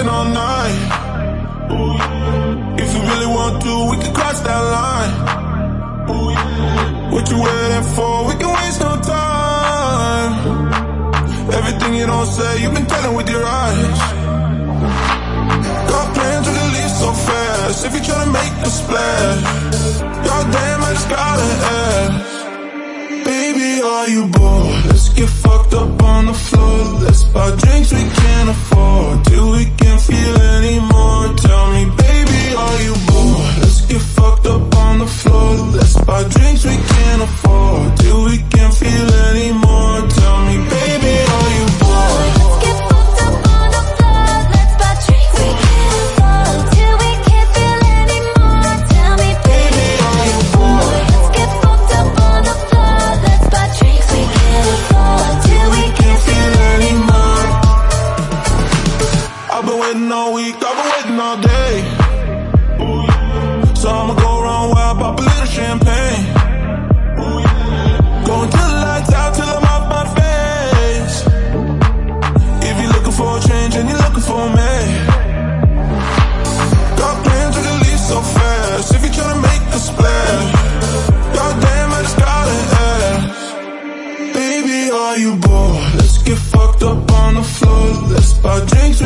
spend all night. If you really want to, we can cross that line. What you waiting for? We can waste no time. Everything you don't say, you've been telling with your eyes. Got plans to leave so fast. If you try to make a splash, goddamn, I just gotta ask. Baby, are you bored? Let's get fucked up on the floor. Let's buy drinks we day. So I'ma go run wild, pop a little champagne. Going till the lights out, till I'm off my face. If you're looking for a change, and you're looking for me. Got plans to leave so fast. If you're tryna make a splash, goddamn, I just gotta ask. Baby, are you bored? Let's get fucked up on the floor. Let's buy drinks